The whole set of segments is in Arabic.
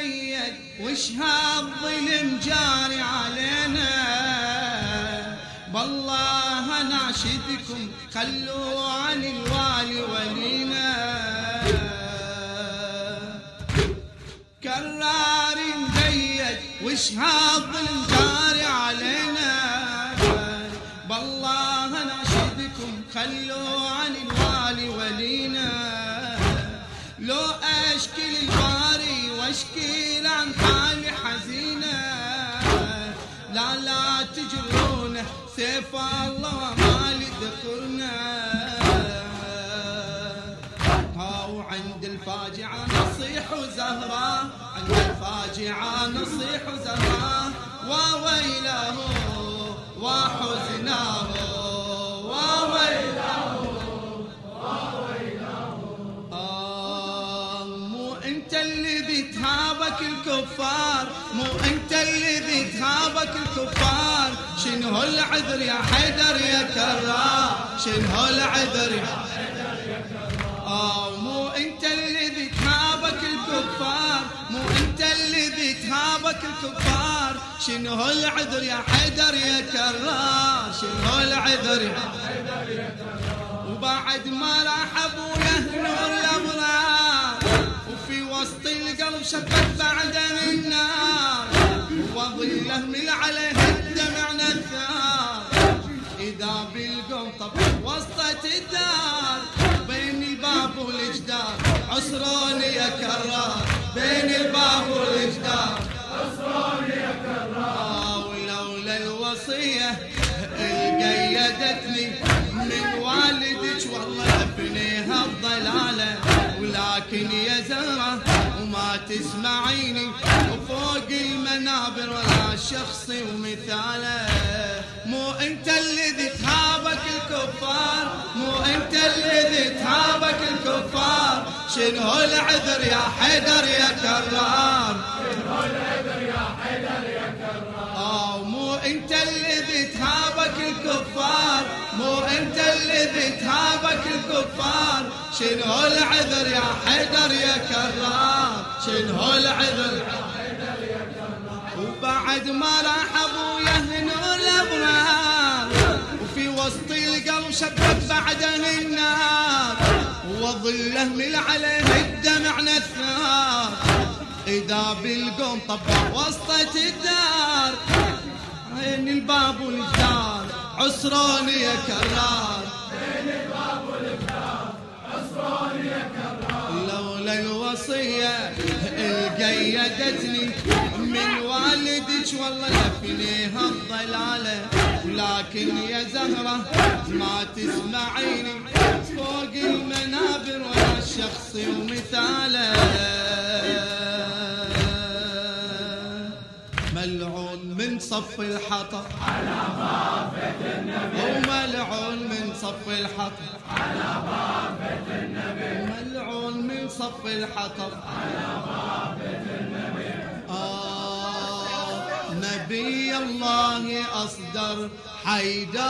مقيد وش هالظلم جاري علينا. بالله ناشدكم خلوا عن الوالي ولينا. كرار مقيد وش هالظلم جاري علينا. بالله ناشدكم خلوا عن الوالي ولينا. لو اشكي الباري واشكي عن حالي حزينة. لا لا تجرونه سيف الله مالي ذكرنا هاو عند الفاجعة نصيح وزهرة عند الفاجعة نصيح وزهرة وويله وحزناه الكفار مو أنت اللي تهابك الكفار. شنو العذر يا حيدر يا كرار؟ شنو العذر يا آه مو أنت اللي تهابك الكفار. مو أنت اللي تهابك الكفار. شنو العذر يا حيدر يا كرار؟ شنو العذر يا وبعد ما راح أبويا نور شبت بعده النار وظله من عليه الدمع نثار. إذا بالقوم طب وسطة الدار بين الباب والجدار عصروني يا كرار. بين الباب والجدار عصروني يا كرار ولولا الوصية قيدتني من والدك والله ابنيها الضلالة. ولكن يا زهرة تسمعيني وفوق المنابر ولا شخصي ومثاله. مو انت الذي تهابك الكفار مو انت الذي تهابك الكفار. شنو العذر يا حيدر يا كرار؟ آه مو انت الذي تهابك الكفار مو انت الذي تهابك الكفار. شنو العذر يا حيدر يا كرار شنو العذر وبعد ما راح أبويا نور الأبرار وفي وسط القلب شبك بعده النار وظله من عليه الدمع نثار. إذا بالقوم طبع وسطة الدار عين الباب والجدار عسروني يا كرار. لولا الوصية قيدتني من والدك والله لفنيها الضلالة. ولكن يا زهرة ما تسمعيني فوق المنابر ولا الشخص ومثاله. ملعون من صف الحطب على باب وملعون من صف الحطب. على باب النبي صف الحطب. على باب النبي نبي الله أصدر حيدر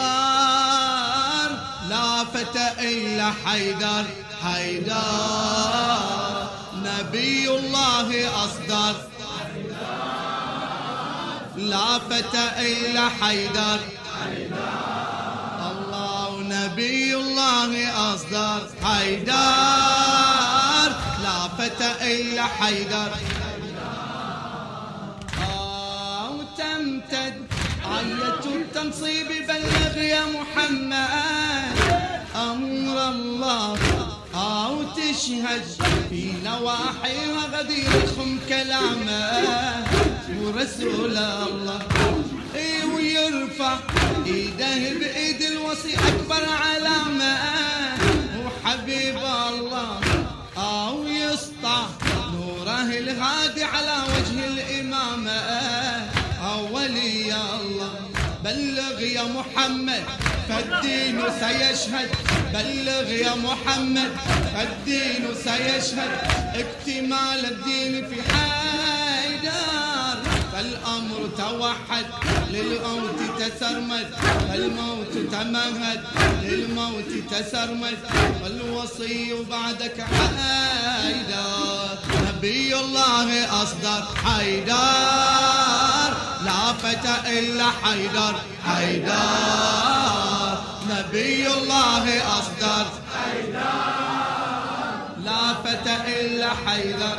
لا فتى إلا حيدر حيدر. نبي الله أصدر. لا فتى إلا حيدر. الله نبي الله أصدر. حيدر. فتى إلا حيدر. آه وتمتد. آية التنصيب بلغ يا محمد. أمر الله. أو تشهد في نواحيها غديركم كلامه. ورسول الله. اي ويرفع إيده بإيد الوصي أكبر علامه. يا محمد فالدين سيشهد. بلغ يا محمد فالدين سيشهد. اكتمال الدين في حيدر. فالأمر توحد للموت تسرمد. فالموت تمهد للموت تسرمد. والوصي بعدك حيدر. نبي الله أصدر حيدر. لا فتى إلا حيدر. حيدر. نبي الله أصدر. حيدر لا فتى إلا حيدر.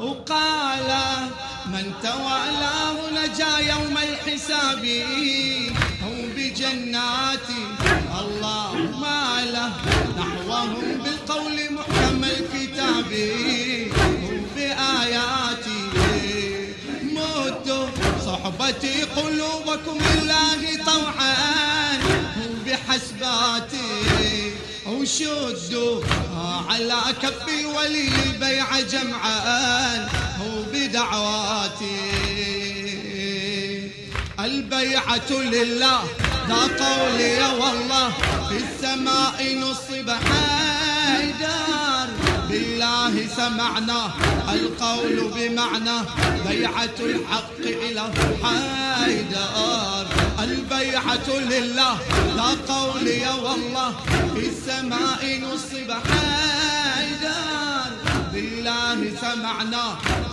وقال من توالاه نجا يوم الحساب. هم بجنات. الله ما له نحوهم بالقول صحبتي قلوبكم لله طوعا. بحسباتي وشدوا على كفي ولي البيع جمعان هو بدعواتي البيعة لله لا قولي والله في السماء نصب حيدر بالله سمعنا القول بمعنى بيعة الحق إلى حيدر. البيعة لله لا قولي والله في السماء نصب حيدر. بالله سمعنا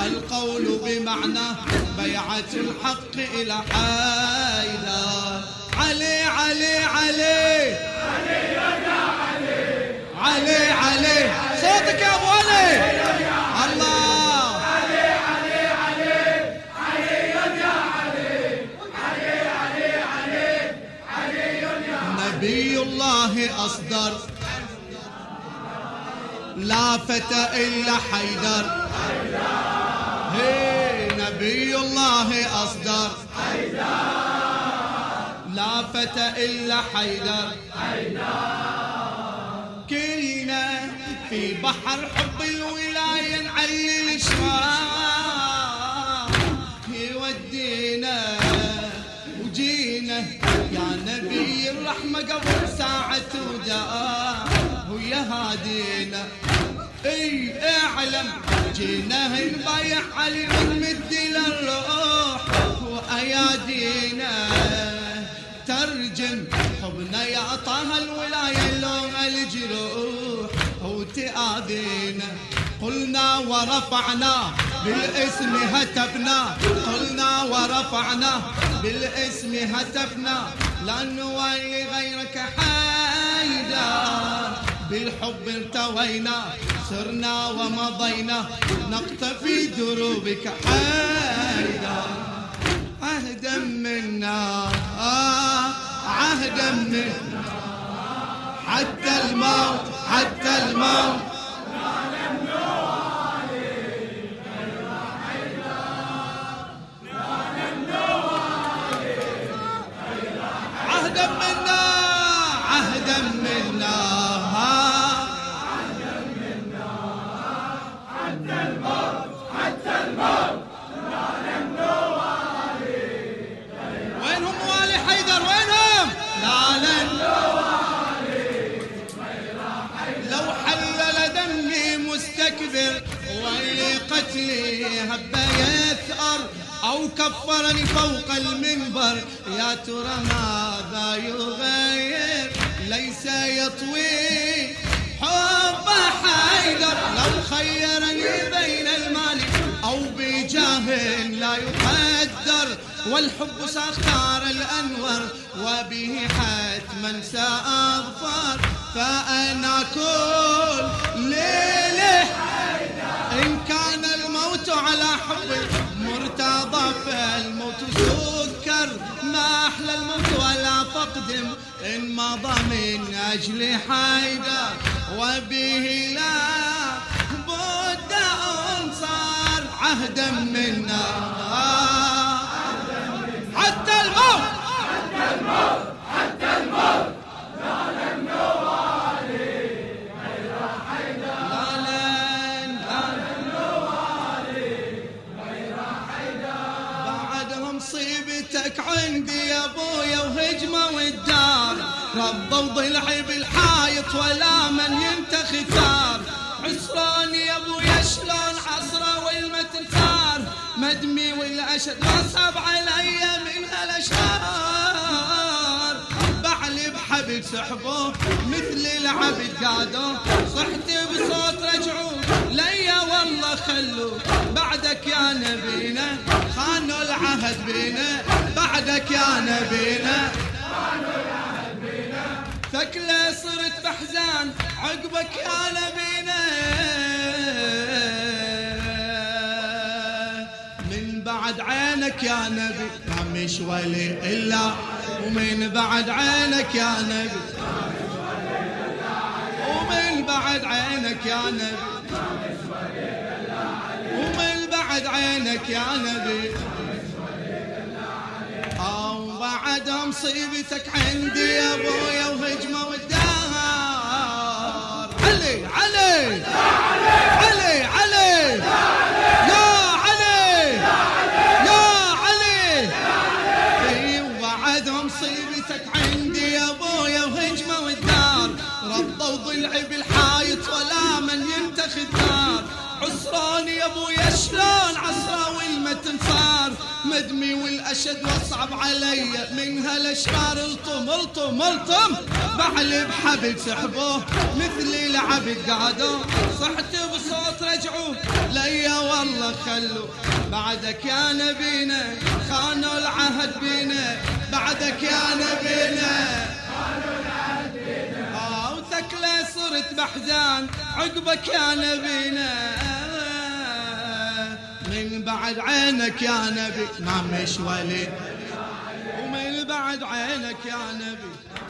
القول بمعنى بيعة الحق إلى حيدر. علي علي علي. علي علي صوتك يا أبو علي. الله. نبي الله أصدر. لا فتى إلا حيدر. هي نبي الله أصدر. لا فتى إلا حيدر. كلنا في بحر حب الولاية نعلي الإشراق يودينا وجينا يا نبي الرحمة قبل ساعة وداء ويا هادينا إي أعلم. جينا نبايع علي ونمد للروح وأيادينا ترجم حبنا يا طه الولاية لوم الجروح. وتآذينا قلنا ورفعنا بالاسم هتفنا. قلنا ورفعنا بالاسم هتفنا. لا نولي غيرك حيدر بالحب ارتوينا سرنا ومضينا. نقتفي دروبك حيدر عهدا منا عهدا منا. حتى الموت حتى الموت. عهدا منا قتلي هب يثأر أو كفرني فوق المنبر. يا ترى ماذا يغير؟ ليس يطوي حب حيدر. لو خيرني بين المال أو بجاه لا يقدر. والحب ساختار الأنور وبه حتما سأظفر. فأنا كل ليلة إن كان الموت على حب مرتضى فالموت سكر ما أحلى الموت ولا فقد إن مضى من أجل حيدر وبه لا بد أنصار عهدا منا. مصيبتك عندي يا ابويا وهجمة والدار. ربوا ضلعي بالحايط ولا من ينتخي ثار عسران يا ابويا شلون عصرة والمتن ثار مدمي والاشد صاب علي من هالاشهار بعلي بحبل سحبوه مثل العبد قادوه صحت بصوت بعدك يا نبينا. ثكلة صرت بحزان عقبك يا نبينا. من بعد عينك يا نبي ما مش ولي إلا. ومن بعد عينك يا نبي. ومن بعد عينك يا نبي. ومن بعد عينك يا نبي. أو بعد مصيبتك عندي يا ابويا وهجمة والدهر. علي علي. علي علي. يا علي. يا علي. اي وبعد مصيبتك عندي يا ابويا وهجمة والدار ضلعي بالحايط ولا من ينتخذ دار. عسراني يا ابويا شلون؟ مدمي والأشد واصعب علي من هالاشرار الطم الطم الطم. بعلي بحبل سحبوه مثل العبد قعدوا صحت بصوت رجعوا ليا والله خلوا بعدك يا نبينا خانوا العهد بينا. بعدك يا نبينا آه وثكلة صرت بحزان. عقبك يا نبينا. من بعد عينك يا نبي. ما مش ولي ومن بعد عينك يا نبي.